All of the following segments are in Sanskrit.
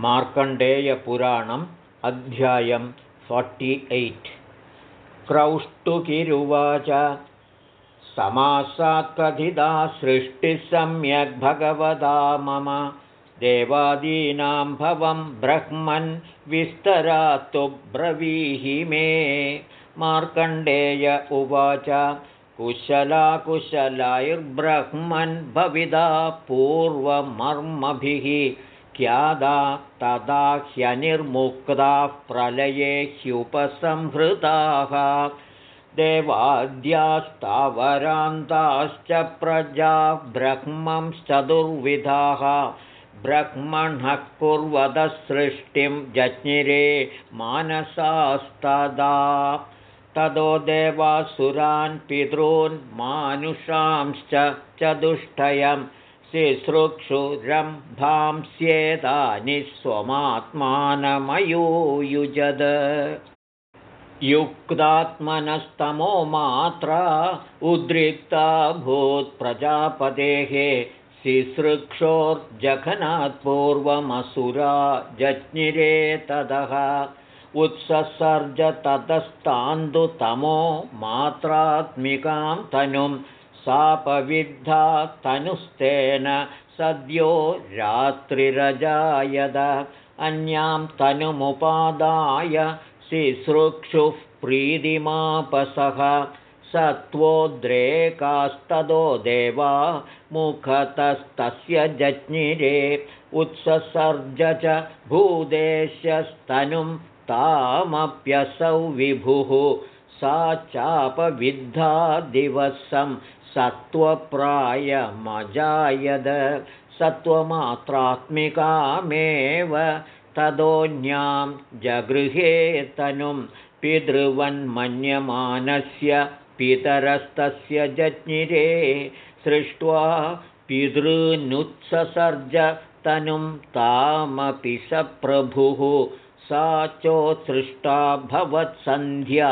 मार्कण्डेयपुराणम् अध्यायं फोर्टि एय्ट्। क्रौष्टुकिरुवाच समासात्कथिता सृष्टिः सम्यग् भगवता मम। देवादीनां भवं ब्रह्मन् विस्तरात्तु ब्रवीहि मे। मार्कण्डेय उवाच कुशलाकुशलैर्ब्रह्मन् भविदा पूर्वमर्मभिः क्यादा तदा ह्यनिर्मुक्ताः प्रलये ह्युपसंहृताः। देवाद्यास्तावरान्ताश्च प्रजा ब्रह्मंश्चतुर्विधाः ब्रह्मणः कुर्वदसृष्टिं जज्ञिरे मानसास्तदा। ततो देवासुरान् पितॄन् मानुषांश्च चतुष्टयम् शुश्रूक्षुरम्भांस्येतानि स्वमात्मानमयूयुजद। युक्तात्मनस्तमो मात्रा उद्रिक्ता भूत्प्रजापतेः ततः उत्ससर्ज ततस्तान्दुतमो मात्रात्मिकां तनुं सापविद्धा तनुस्तेन सद्यो रात्रिरजायद। अन्यां तनुमुपादाय शिसृक्षुः प्रीतिमापसः। सत्त्वोद्रेकास्ततो देवा मुखतस्तस्य जज्ञिरे उत्ससर्ज च भूदेश्यस्तनुं तामप्यसौ विभुः। सा चापविद्धा दिवसं सत्त्वप्रायमजायद। सत्त्वमात्रात्मिकामेव तदोन्यां जगृहेतनुं पितृवन्मन्यमानस्य पितरस्तस्य जज्ञिरे सृष्ट्वा पितॄनुत्ससर्ज तनुं तामपि स प्रभुः। सा चोत्सृष्टा भवत्सन्ध्या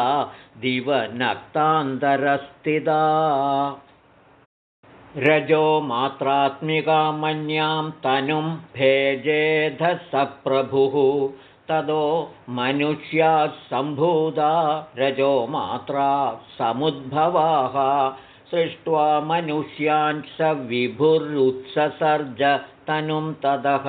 दिवनक्तान्तरस्थिता रजो मात्रात्मिकामन्यां तनुं भेजेधः स प्रभुः ततो मनुष्याः सम्भूता रजो मात्रा समुद्भवाः। सृष्ट्वा मनुष्यान् स विभुरुत्ससर्ज तनुं ततः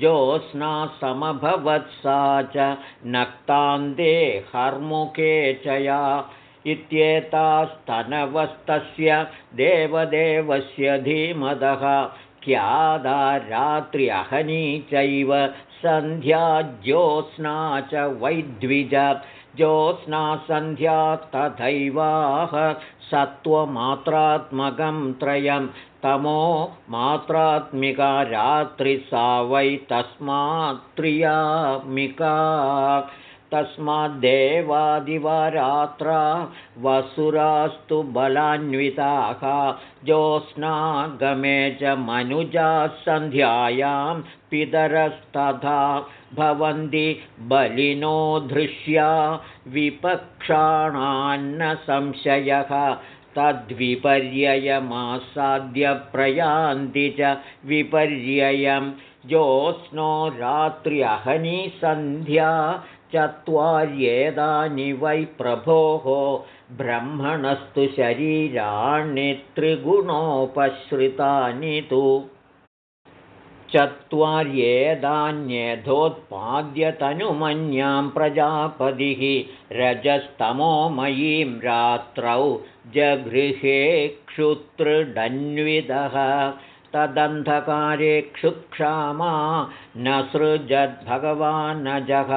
ज्योत्स्ना समभवत्सा च नक्तान्ते हर्मुखे च या इत्येतास्तनवस्तस्य देवदेवस्य धीमदः क्यादा रात्र्यहनी चैव सन्ध्या ज्योत्स्ना च वैद्विज। ज्योत्स्ना सन्ध्या तथैवाह सत्त्वमात्रात्मकं त्रयं। तमो मात्रात्मिका रात्रिसा वै तस्मात्त्रियामिका तस्माद्देवादिवरात्रा वसुरास्तु बलान्विताः। ज्योत्स्नागमे च मनुजाः सन्ध्यायां पितरस्तथा भवन्ति बलिनो दृश्या विपक्षाणान्न संशयः तद्विपर्ययमासाद्य प्रयान्ति च विपर्ययं। ज्योत्स्नो रात्र्यहनी सन्ध्या चत्वार्येदानि वै प्रभोः ब्रह्मणस्तु शरीराणि त्रिगुणोपश्रितानि तु। चत्वार्येदान्यथोत्पाद्यतनुमन्यां प्रजापतिः रजस्तमोमयीं रात्रौ जगृहे क्षुतृडन्विदः तदन्धकारे क्षुत्क्षामा न सृजद्भगवानजः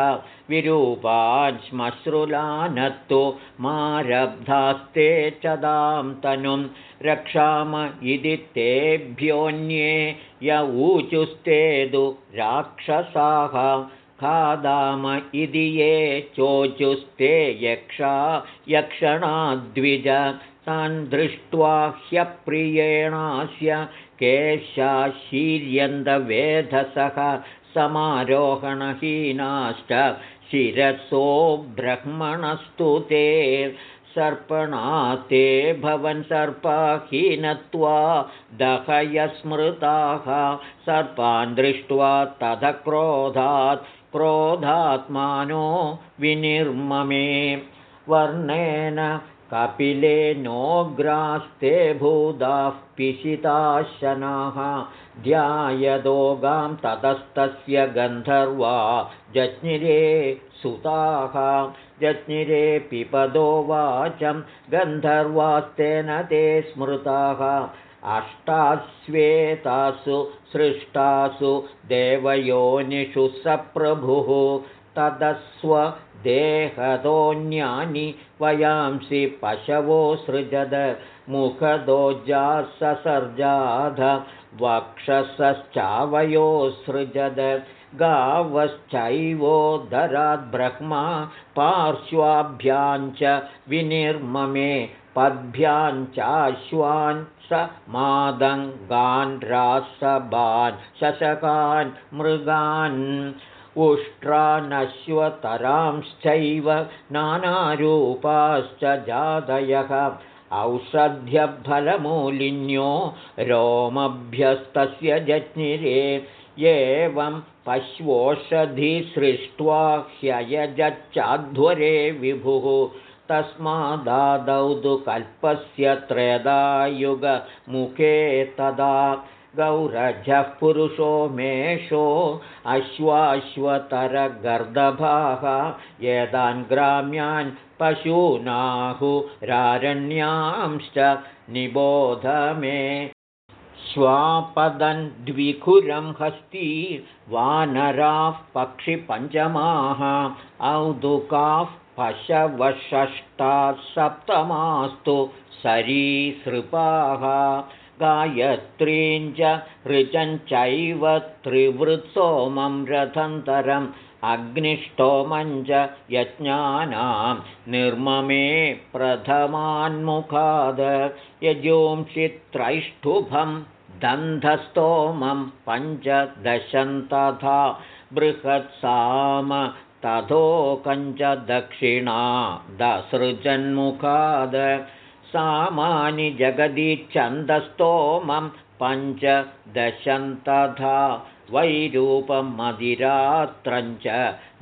विरूपान् श्मश्रुलानत्तु मारब्धास्ते च दां तनुं रक्षाम इति तेभ्योऽन्ये य ऊचुस्तेदु राक्षसाः खादाम इति ये चोचुस्ते यक्षा यक्षणाद्विज तान् दृष्ट्वा ह्यप्रियेणास्य केशाशीर्यन्दवेधसः समारोहणहीनाश्च शिरसो ब्रह्मणस्तु ते सर्पणाते भवन् सर्पाहीनत्वा दहयस्मृताः सर्पान् दृष्ट्वा तथ क्रोधात् क्रोधात्मानो विनिर्ममे वर्णेन कपिले नोग्रास्ते भूदाः पिशिताशनाः ध्यायदोगां ततस्तस्य गन्धर्वा जज्ञिरे सुताः जज्ञिरे पिपदो वाचं गन्धर्वास्तेन ते स्मृताः। अष्टास्वेतासु सृष्टासु देवयोनिषु सप्रभुः तदस्व देहदोऽन्यानि वयांसि पशवो सृजद मुखदोजाससर्जाध वक्षसश्चावयोसृजद गावश्चैवोदराद्ब्रह्मा पार्श्वाभ्याञ्च विनिर्ममे पद्भ्याञ्चाश्वान् स मादङ्गान् रासबान् शशकान् मृगान् उष्ट्रानश्वतरांश्चैव नानारूपाश्च जातयः औषध्यफलमूलिन्यो रोमभ्यस्तस्य जज्ञिरे एवं पश्वोषधिसृष्ट्वा ह्ययजच्चाध्वरे विभुः। तस्मादादौ तु कल्पस्य त्र्यदायुगमुखे तदा गौरजः पुरुषो मेषो अश्वाश्वतरगर्दभाः एतान् ग्राम्यान् पशूनाहुरारण्याश्च निबोध मे। स्वापदन् द्विखुरं हस्ती वानराः पक्षिपञ्चमाः औदुकाः पशवषष्टाः सप्तमास्तु सरीसृपाः गायत्रीञ्च ऋचञ्चैव त्रिवृत्सोमं रथन्तरम् अग्निष्टोमञ्च यज्ञानां निर्ममे प्रथमान्मुखाद यजोंषित्रैष्ठुभं दन्धस्तोमं पञ्चदशं तथा बृहत्साम तथोकञ्च दक्षिणा दसृजन्मुखाद सामानि जगदीच्छन्दस्तोमं पञ्चदशं तथा वैरूपमधिरात्रञ्च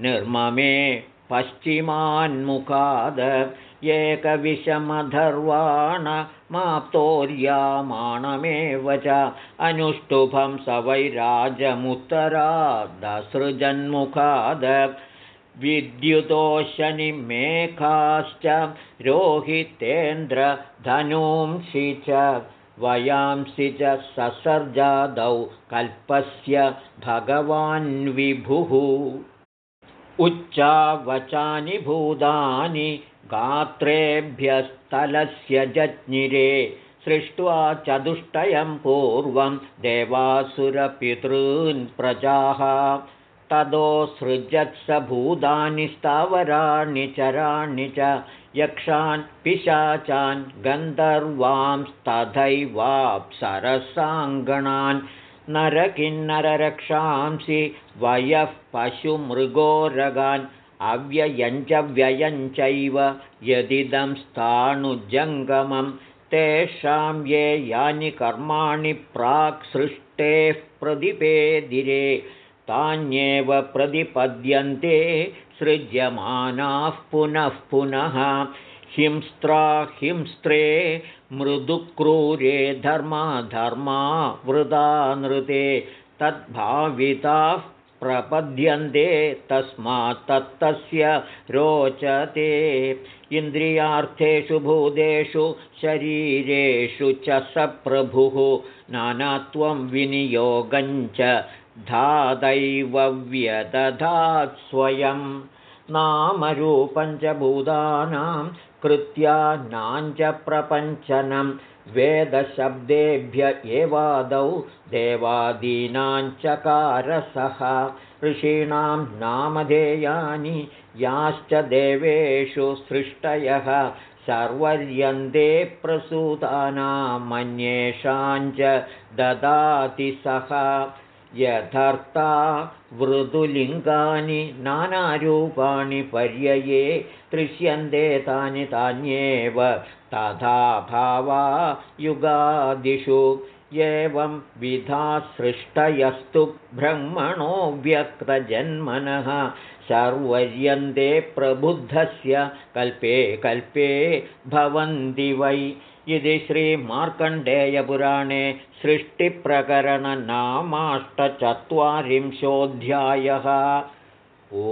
निर्ममे पश्चिमान्मुखाद एकविषमधर्वाणमाप्तोर्यामाणमेव च अनुष्टुभं स वैराजमुत्तरादसृजन्मुखाद विद्युतोशनिमेखाश्च रोहितेन्द्रधनूंषि च वयांसि च ससर्जादौ कल्पस्य भगवान् विभुः उच्चावचानि भूतानि गात्रेभ्यस्तलस्य जज्ञिरे सृष्ट्वा चतुष्टयं पूर्वं देवासुरपितॄन् प्रजाः तदोसृजत्स भूतानि स्थावराणि चराणि च यक्षान् पिशाचान् गन्धर्वांस्तथैवाप्सरसाङ्गणान् नरकिन्नररक्षांसि वयः पशुमृगोरगान् अव्ययञ्च व्ययञ्चैव यदिदं स्थाणुजङ्गमं तेषां ये यानि कर्माणि प्राक्सृष्टेः प्रतिपेदिरे तान्येव प्रतिपद्यन्ते सृज्यमानाः पुनः पुनः। हिंस्त्रा हिंस्त्रे मृदुक्रूरे धर्मा धर्मा वृदा नृते तद्भाविताः प्रपद्यन्ते तस्मात् तत्तस्य रोचते। इन्द्रियार्थेषु भूतेषु शरीरेषु च स प्रभुः नानात्वं विनियोगञ्च धादैव व्यदधात् स्वयं नामरूपञ्चभूतानां कृत्यानाञ्च प्रपञ्चनं वेदशब्देभ्य एवादौ देवादीनाञ्चकारसः। ऋषीणां नामधेयानि याश्च देवेषु सृष्टयः। सर्वर्यन्ते प्रसूतानामन्येषाञ्च ददाति सः यथर्था वृदुलिङ्गानि नानारूपाणि पर्यये दृश्यन्ते तानि तान्येव तथा भावा युगादिषु एवं विधा सृष्टयस्तु ब्रह्मणो व्यक्तजन्मनः सर्वर्यन्ते प्रबुद्धस्य कल्पे कल्पे भवन्ति वै इति श्रीमार्कण्डेयपुराणे सृष्टिप्रकरणनामाष्टचत्वारिंशोऽध्यायः। ओ